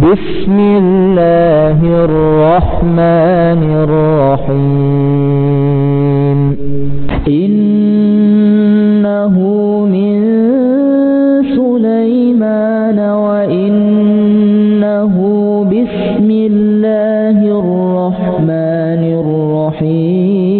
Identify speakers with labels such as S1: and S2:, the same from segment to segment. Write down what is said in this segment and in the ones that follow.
S1: بسم الله الرحمن الرحيم. إنه من سليمان وإنه بسم الله الرحمن الرحيم.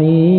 S1: الرحيم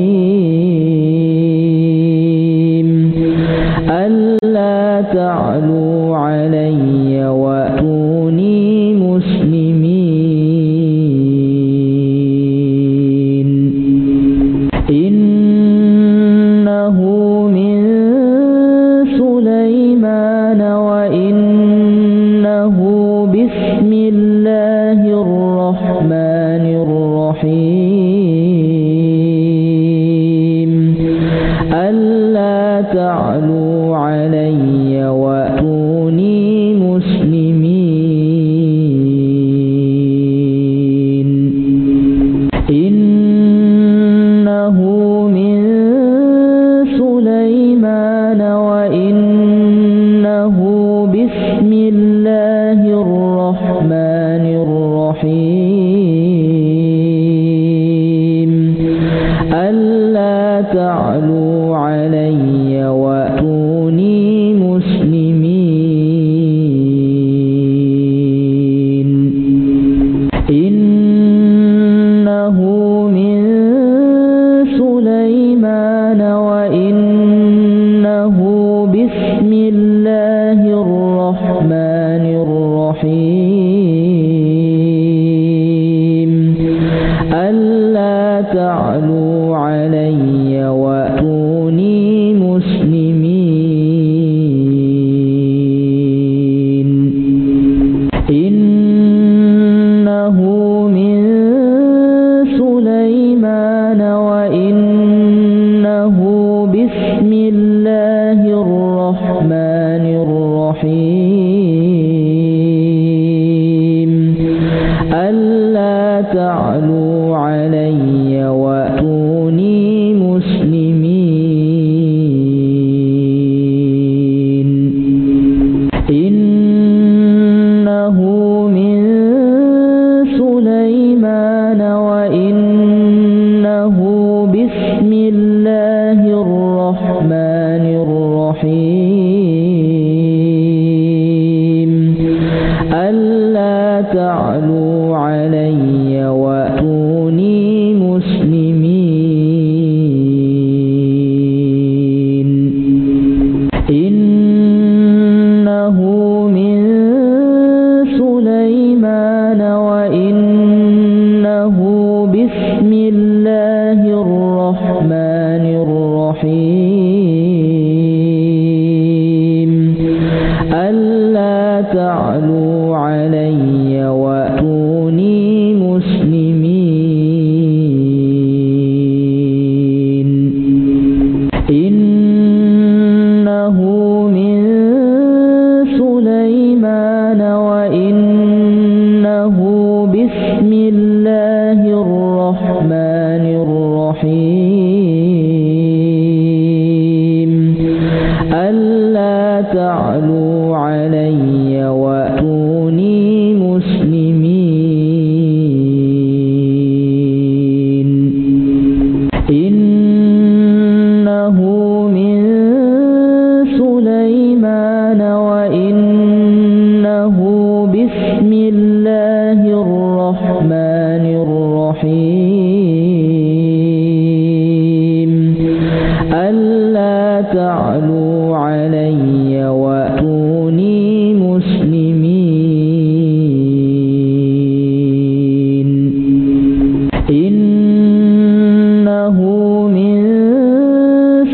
S1: من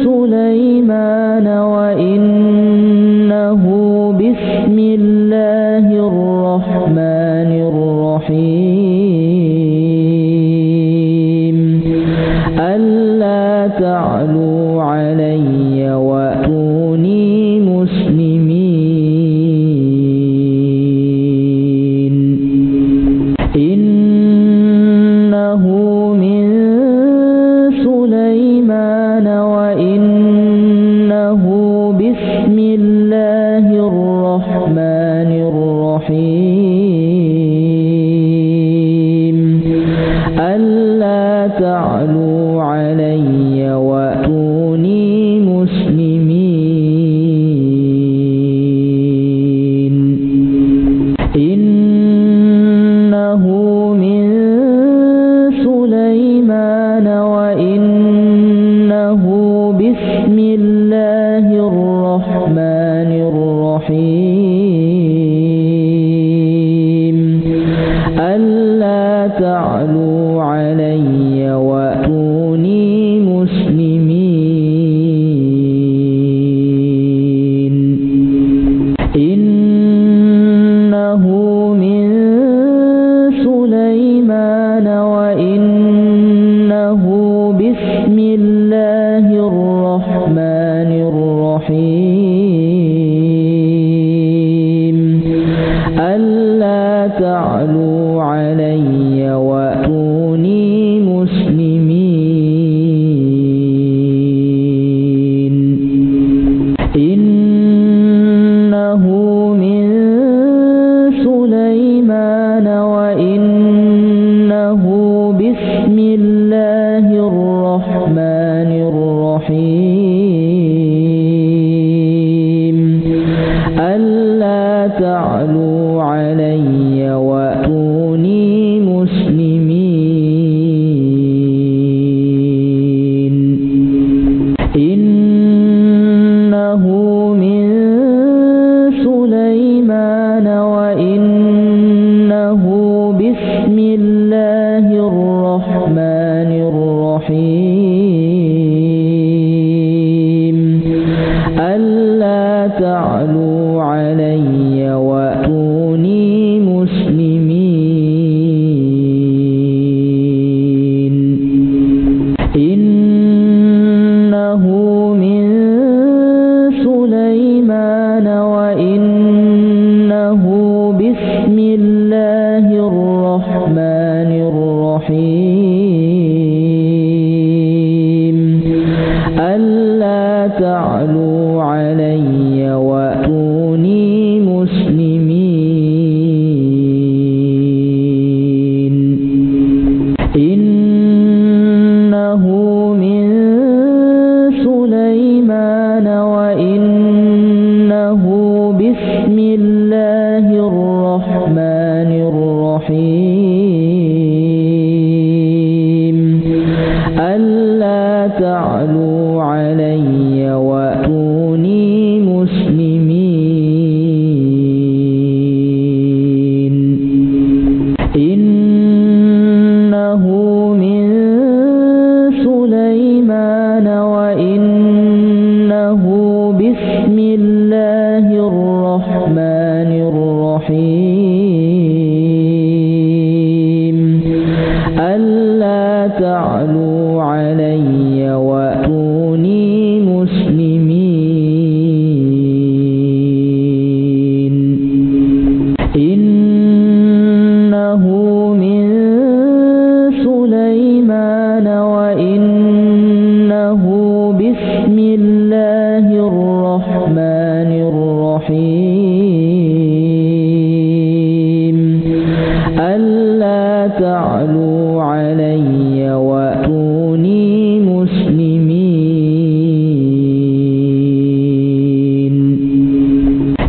S1: سليمان الرحيم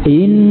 S1: إنه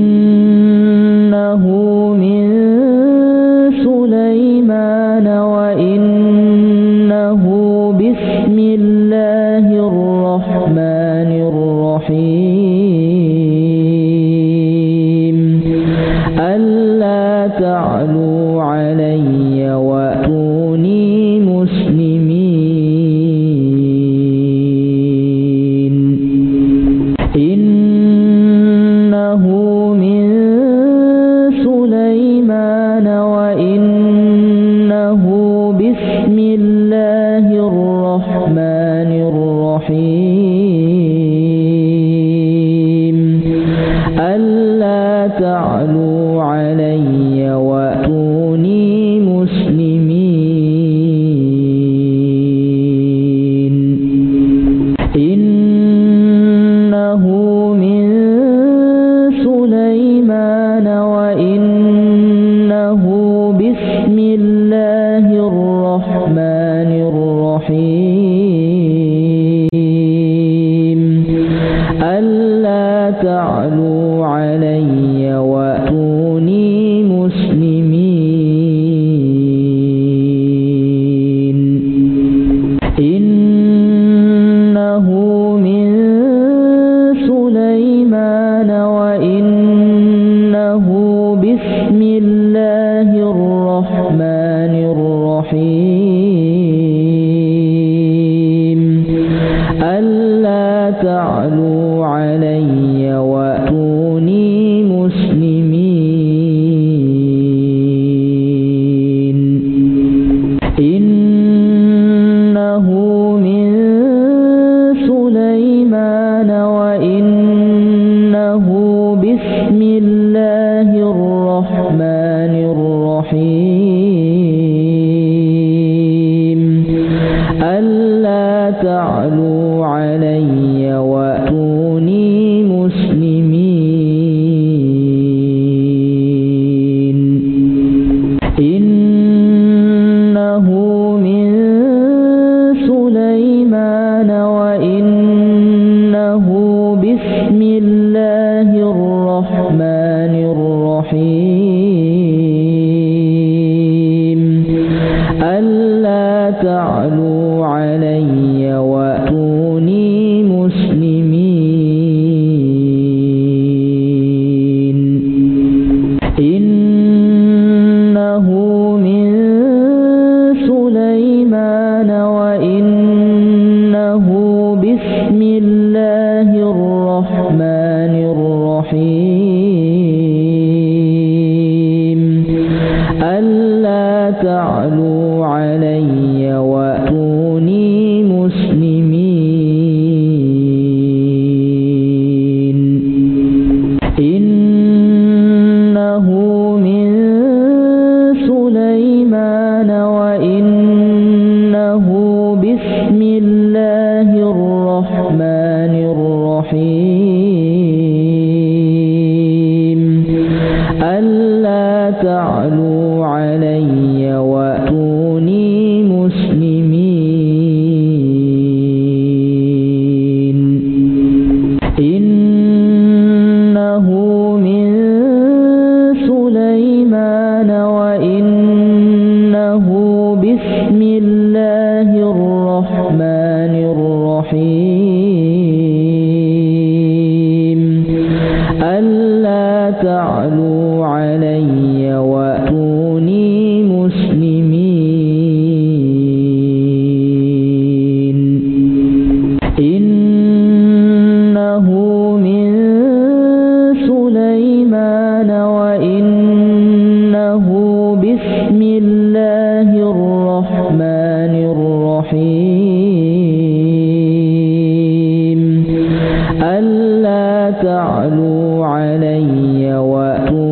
S1: علي وأتوني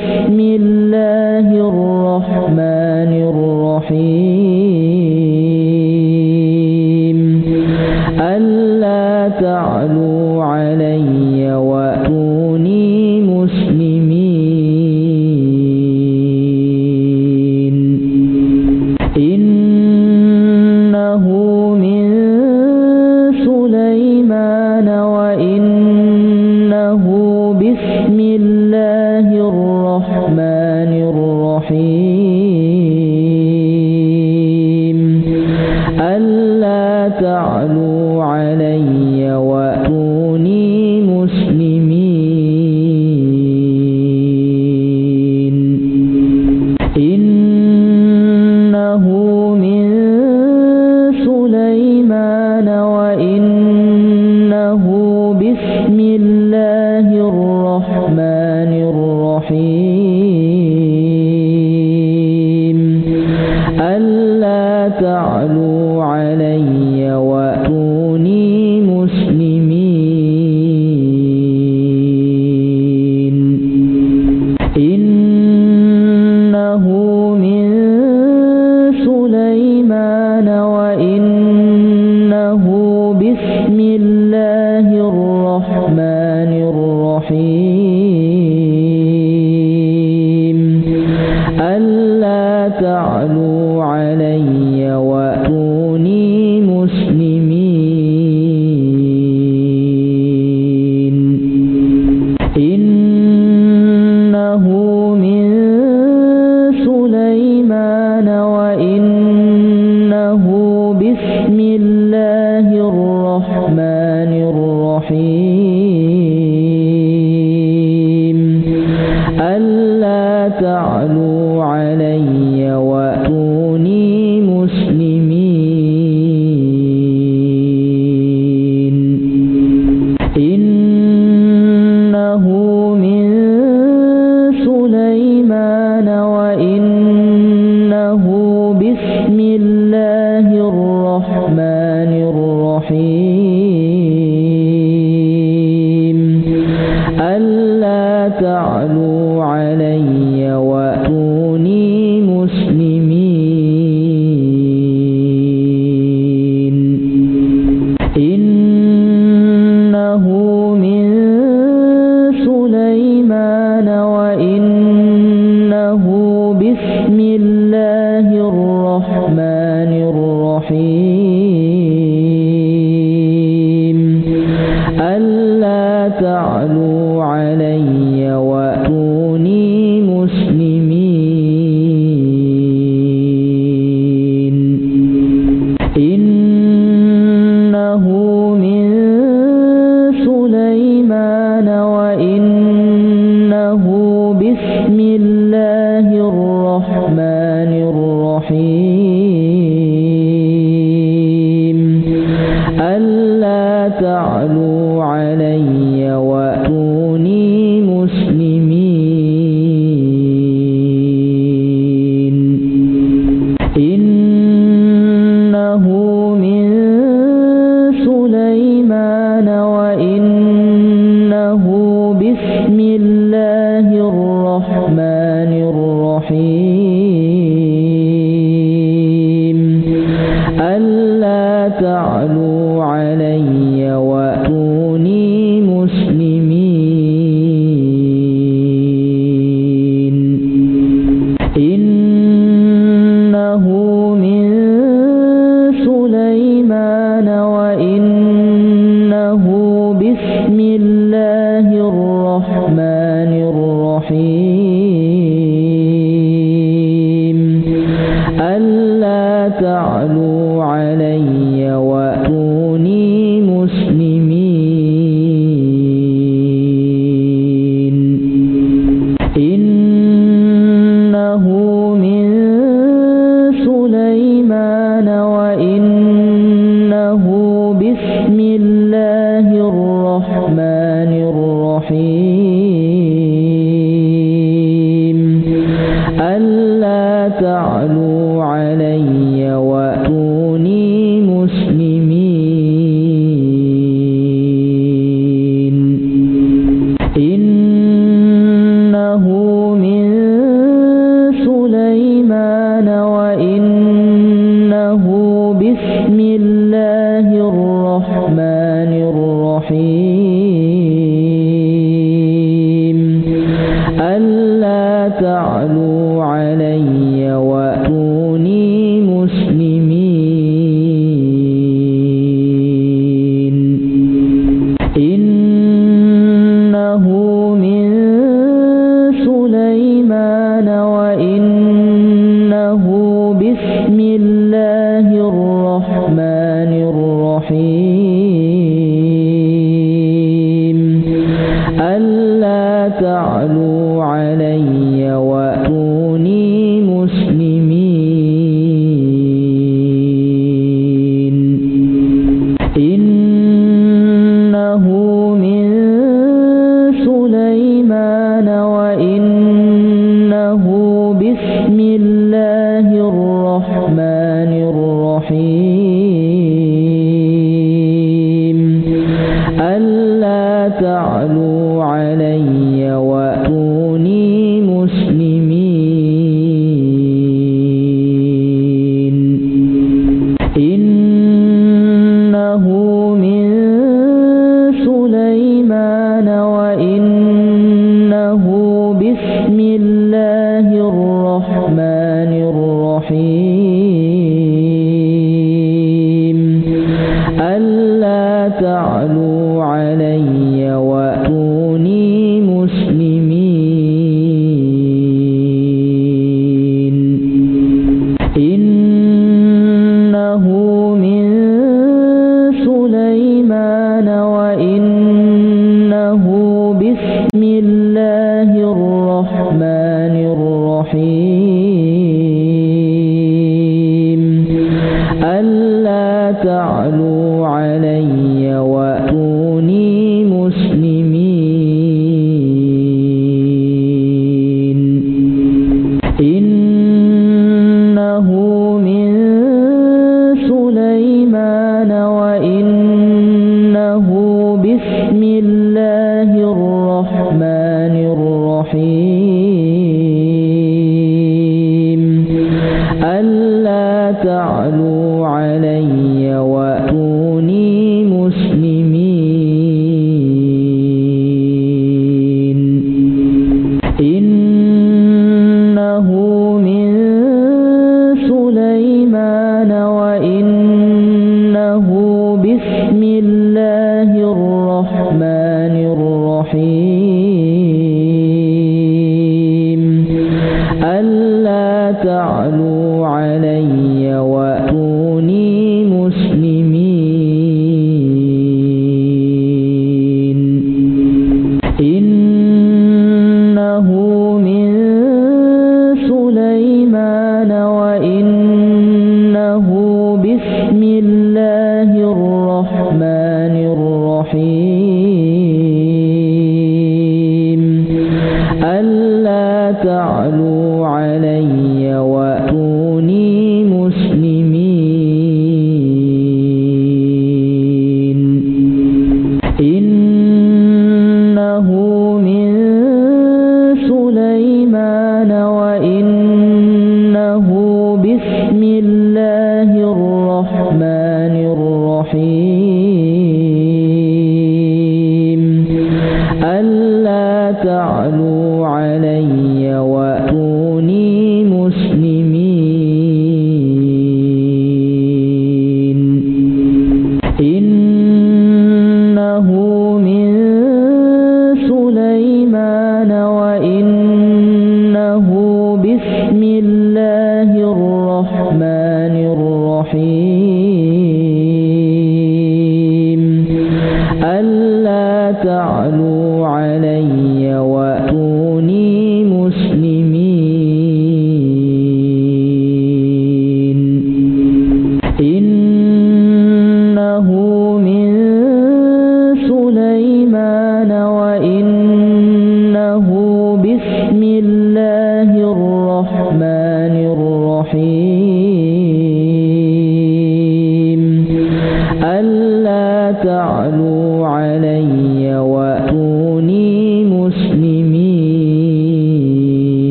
S1: 你。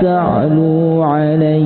S1: تعلوا علي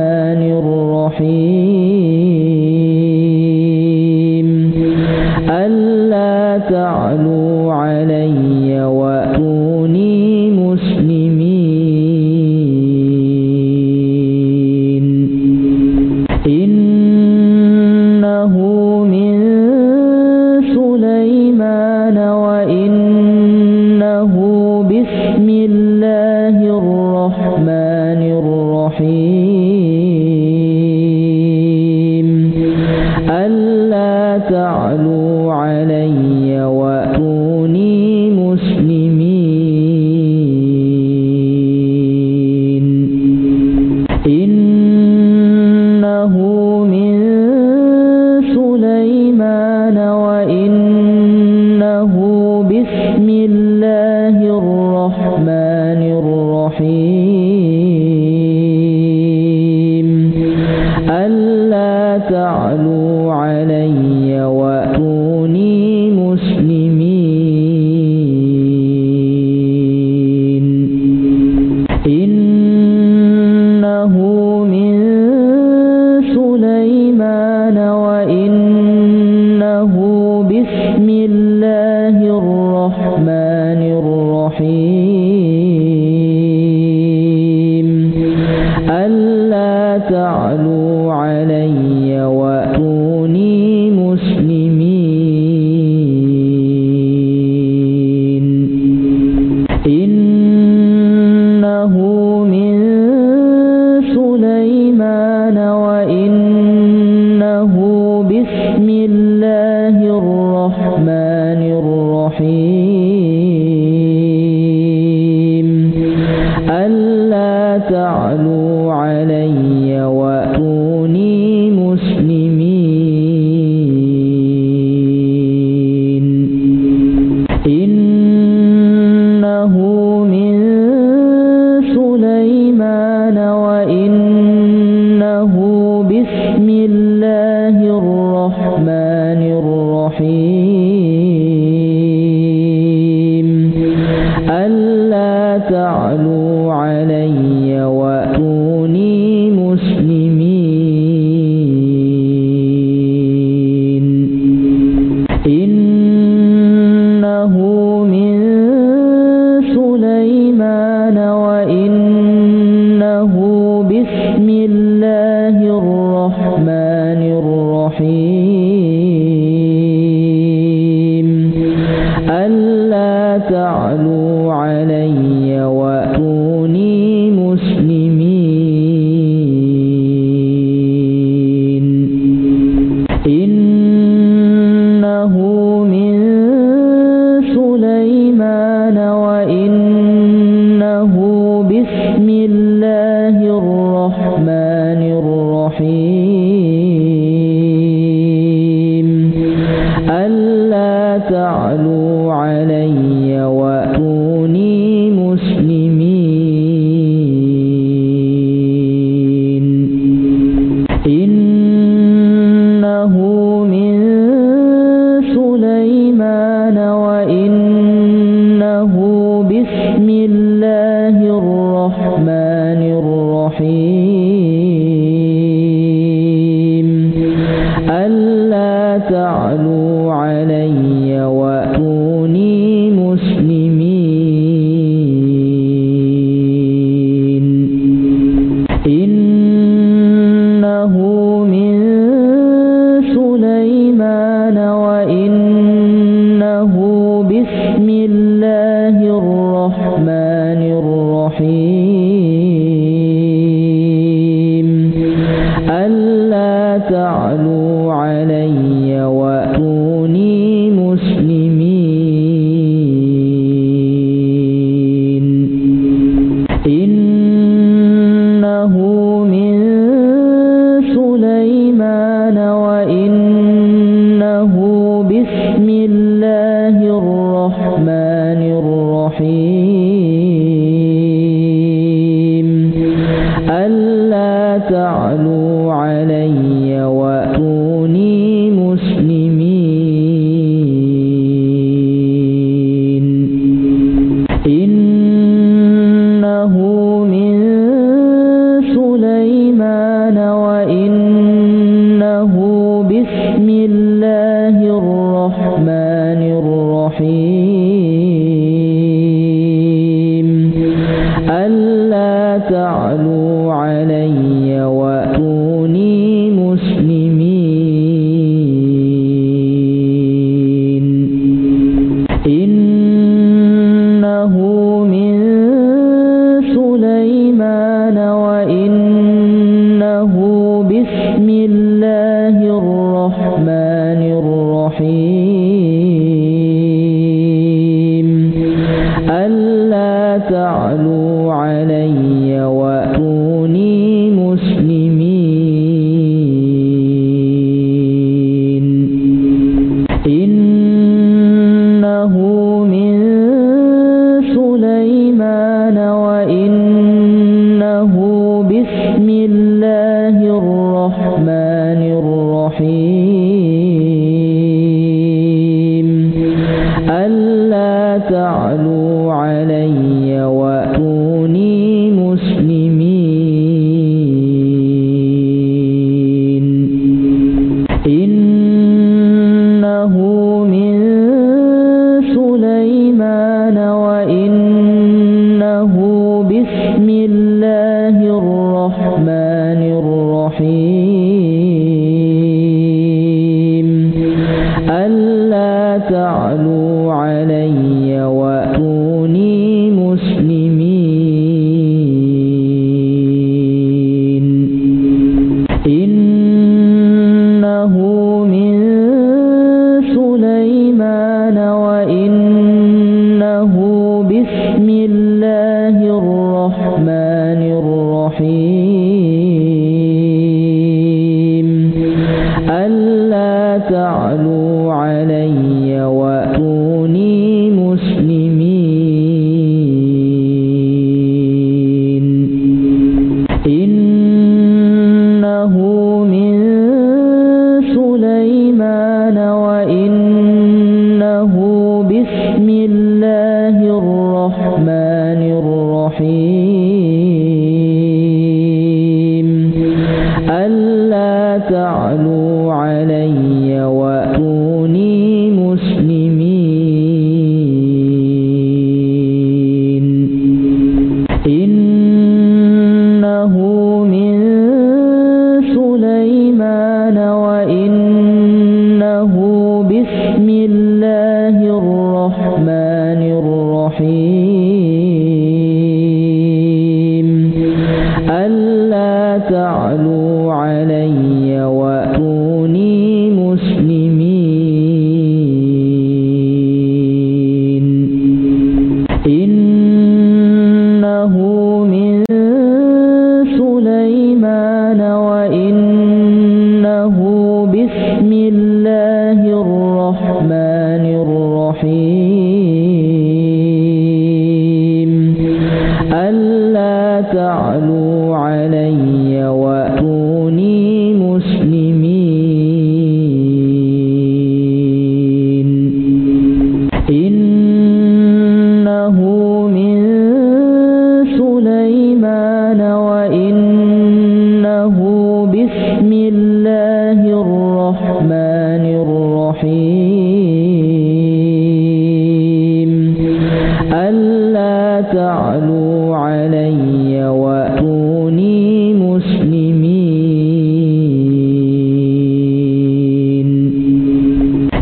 S1: الرحمن الرحيم.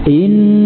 S1: إنه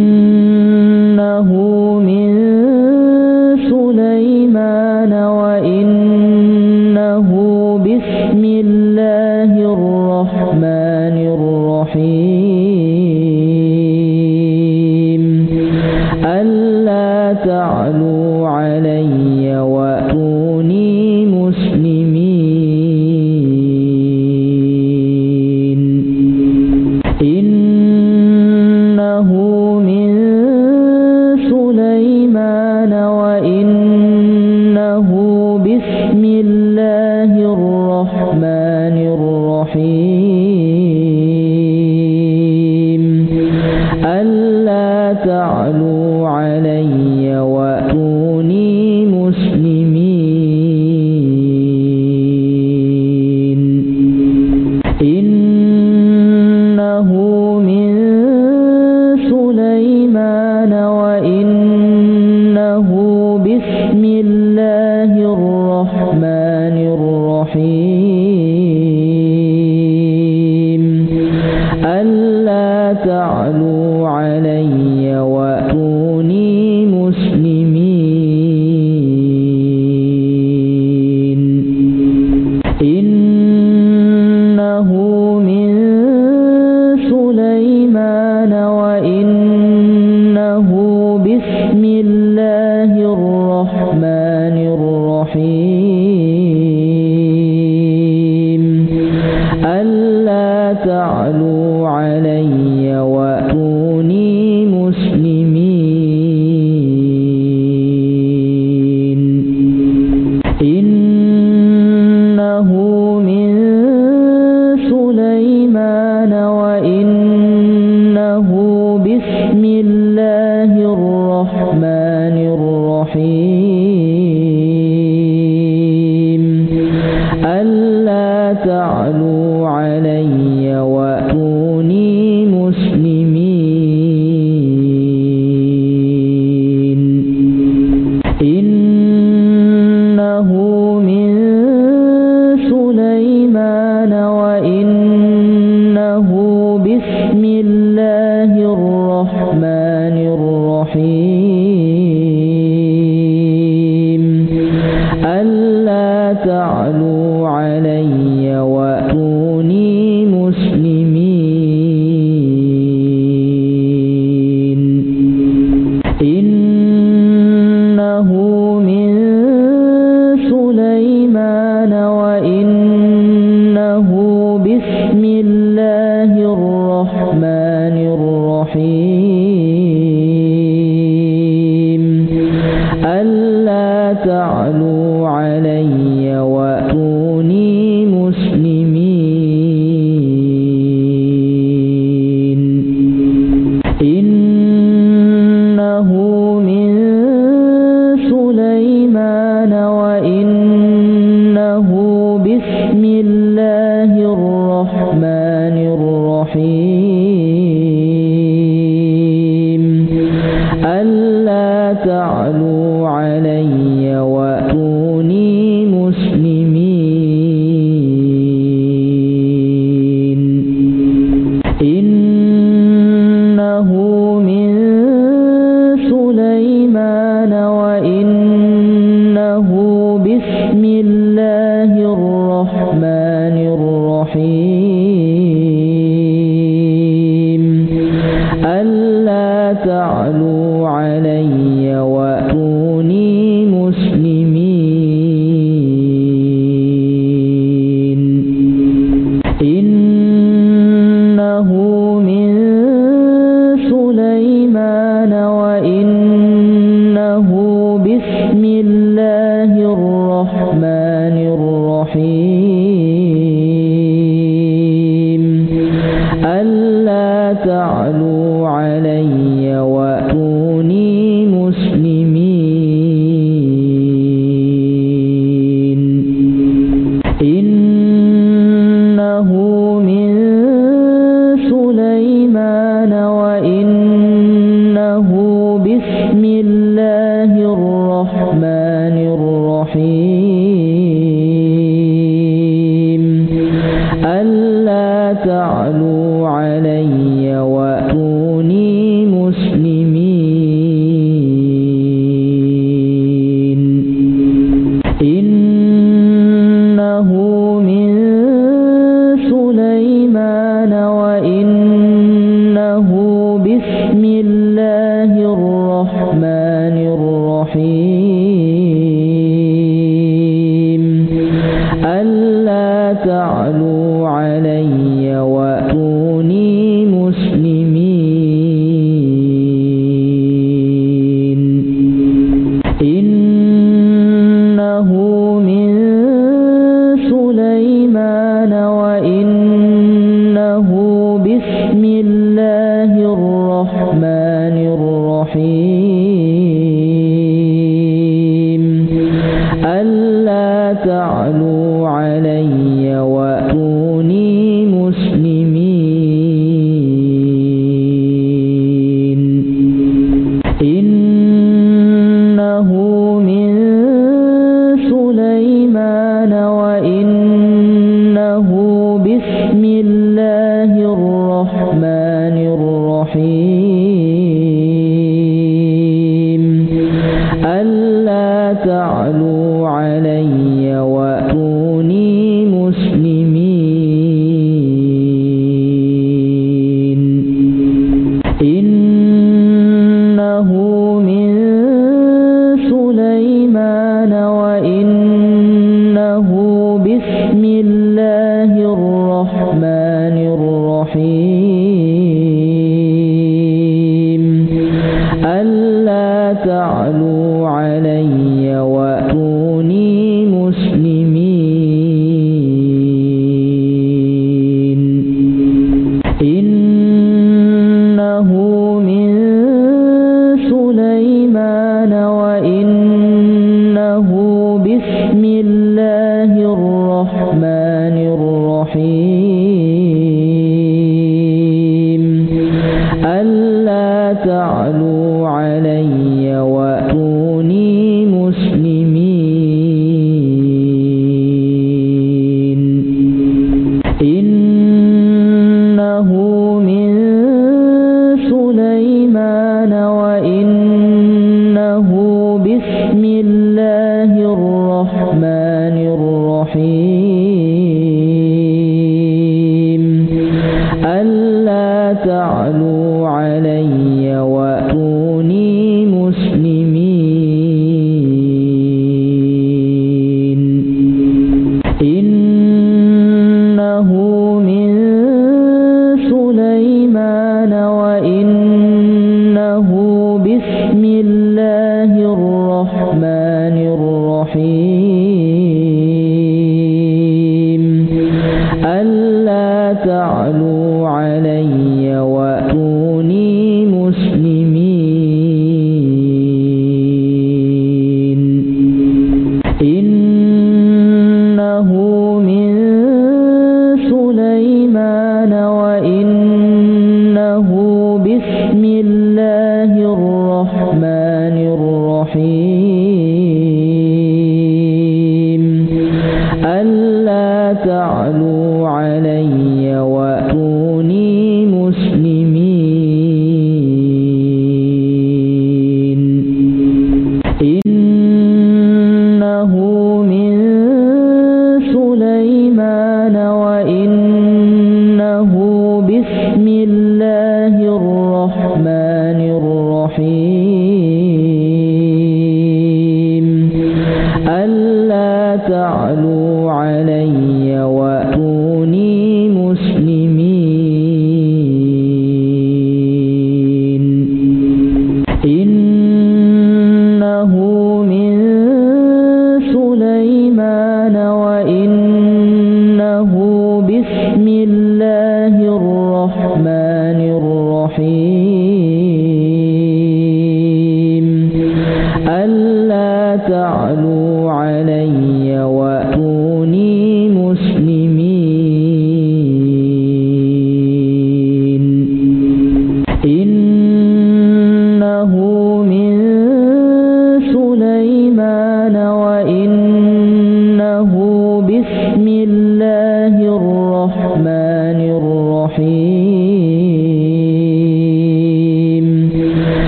S1: ألا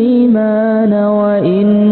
S1: سليمان وإنه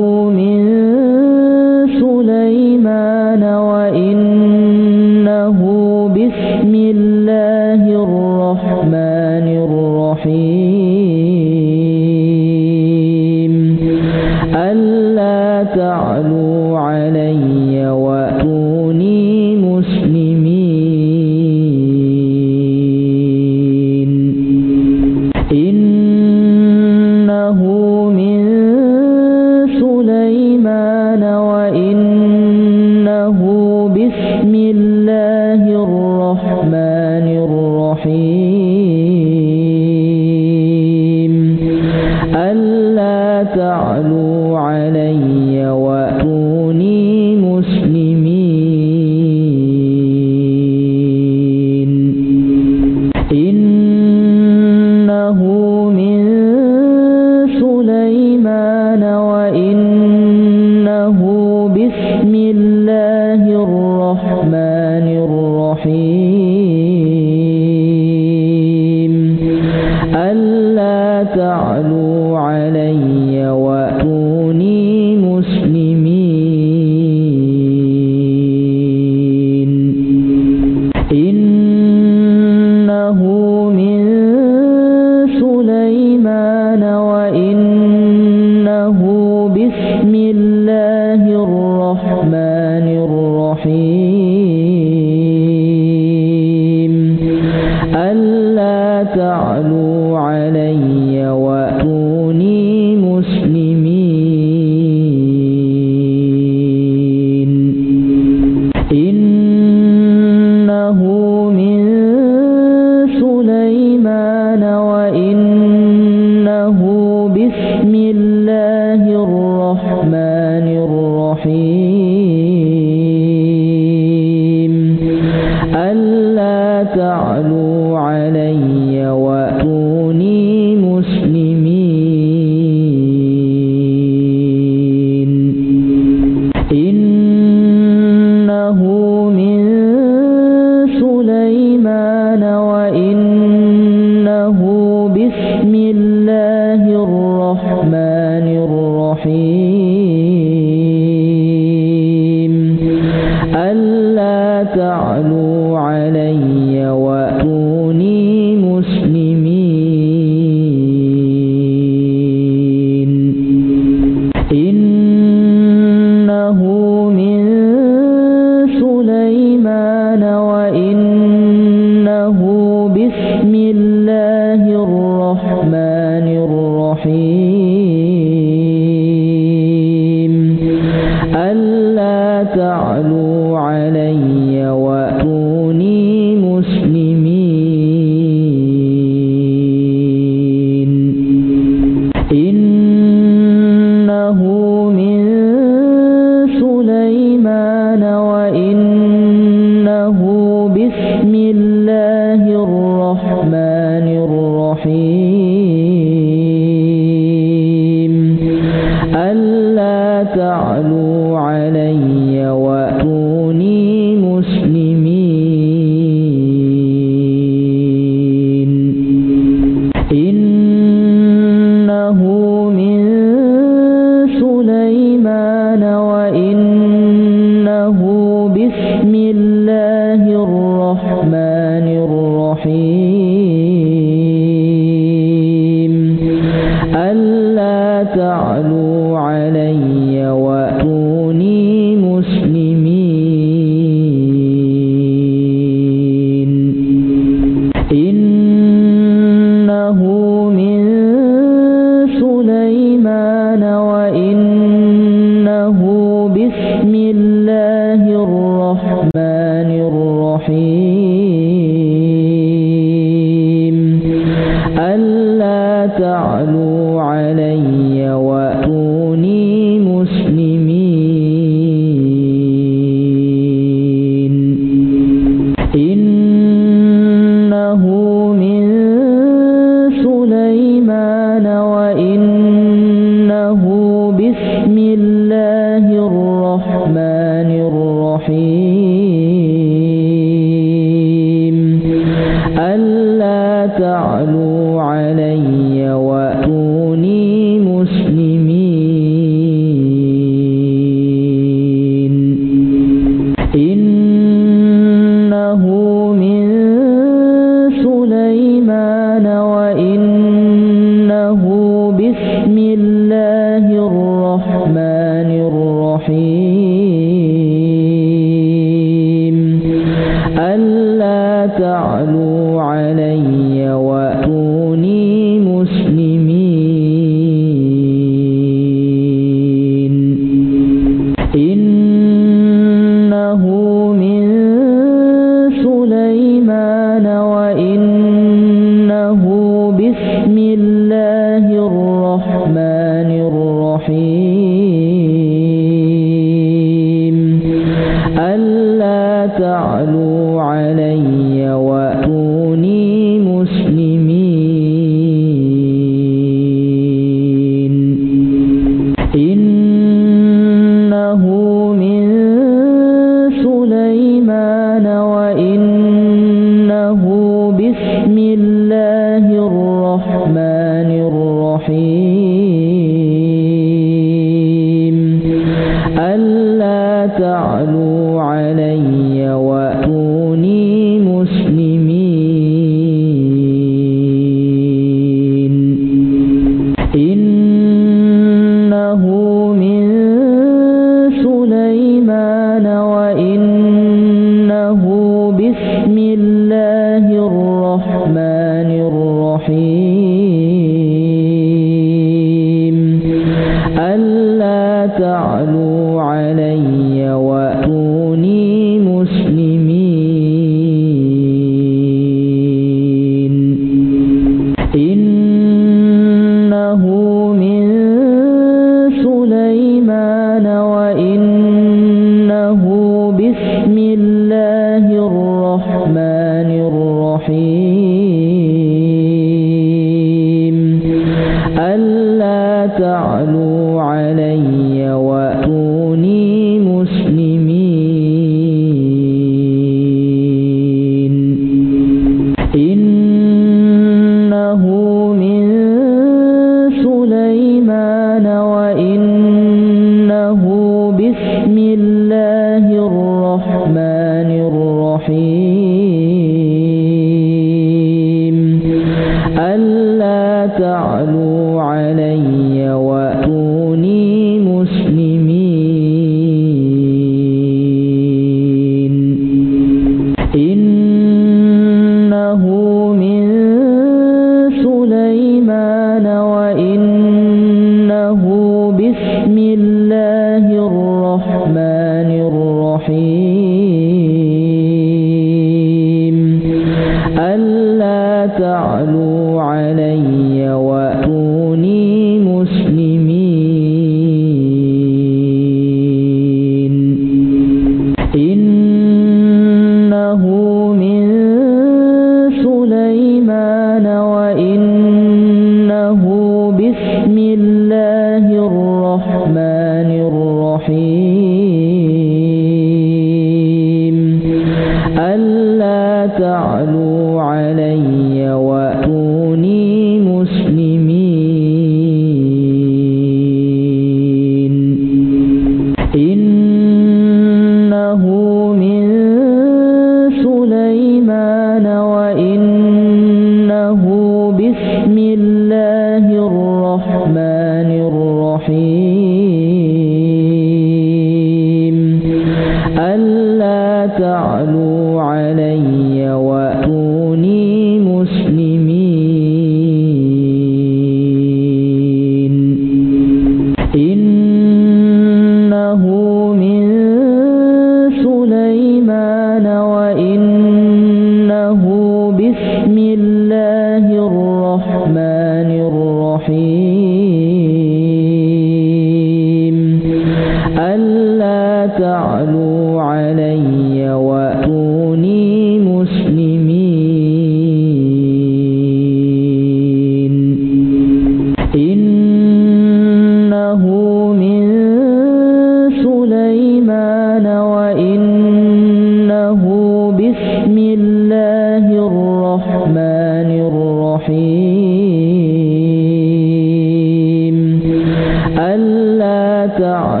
S1: ألا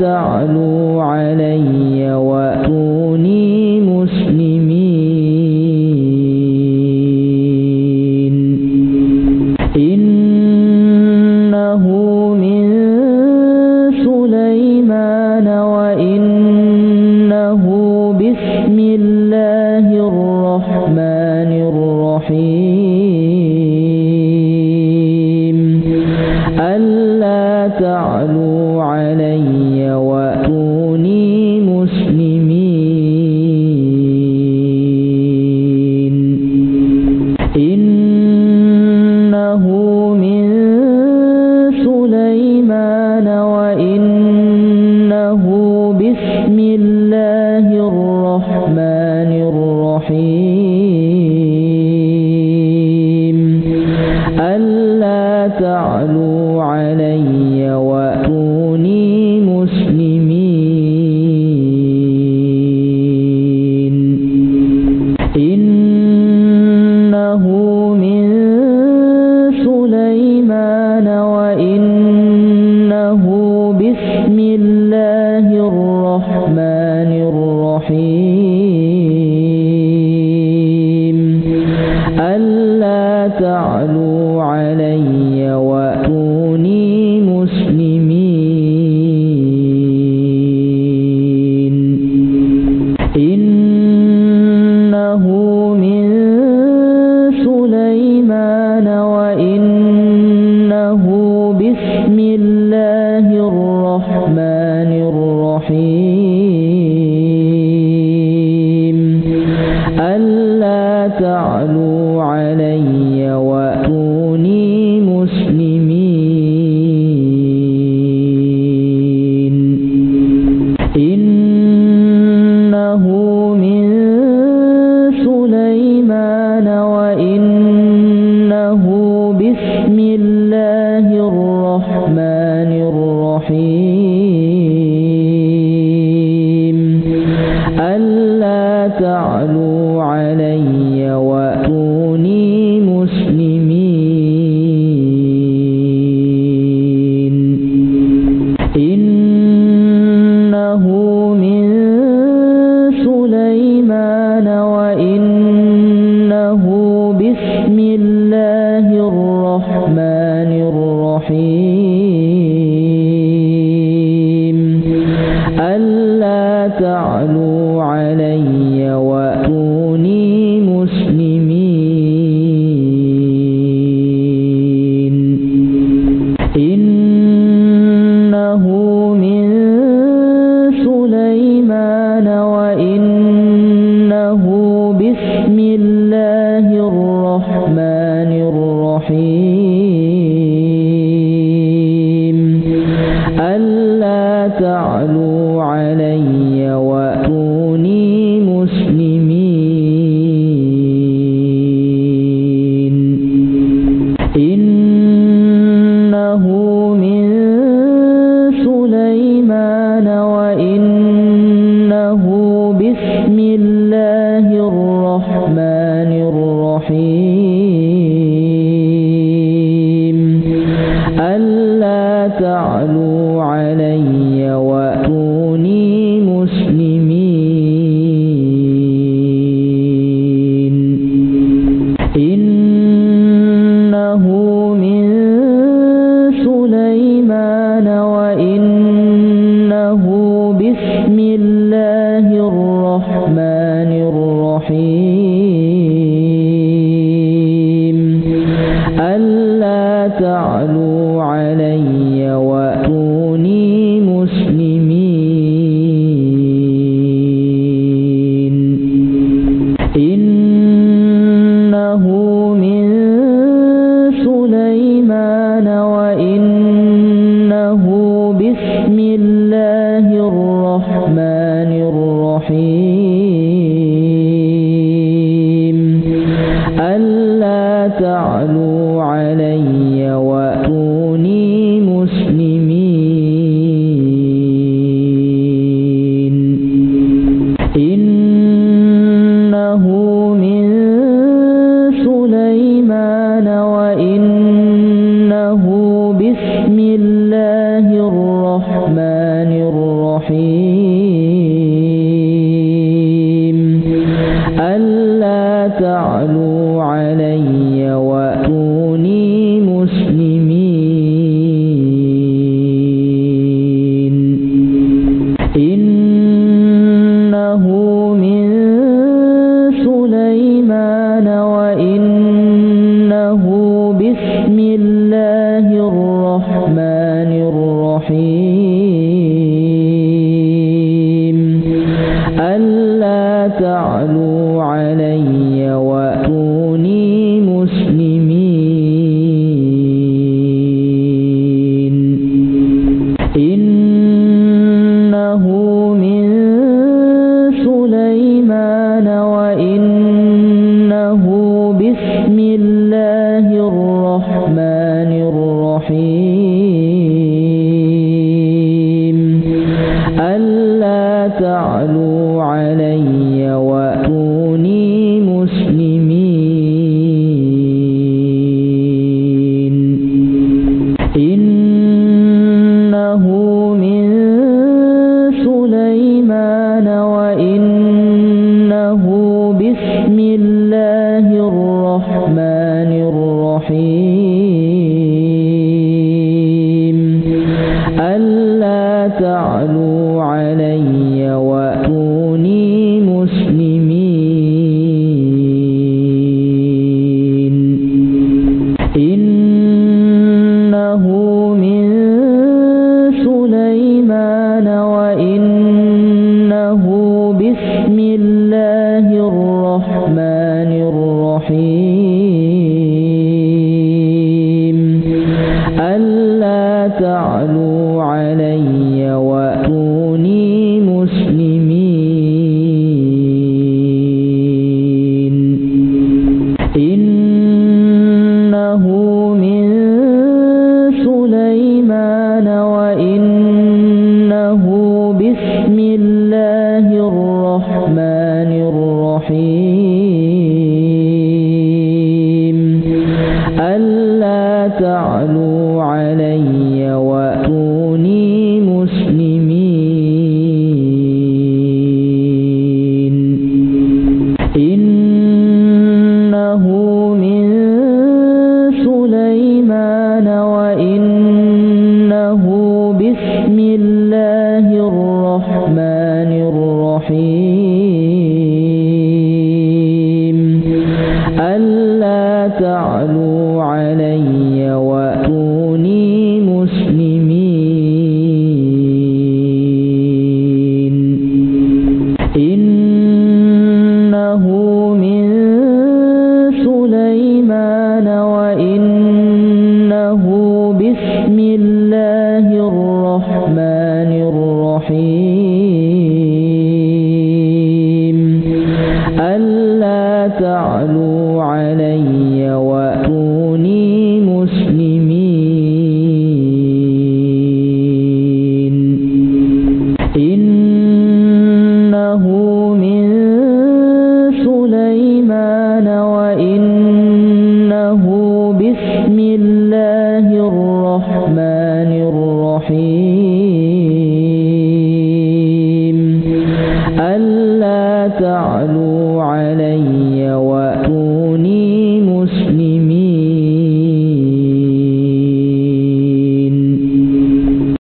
S1: تعلو سليمان